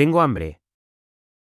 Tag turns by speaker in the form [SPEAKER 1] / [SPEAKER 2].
[SPEAKER 1] Tengo hambre.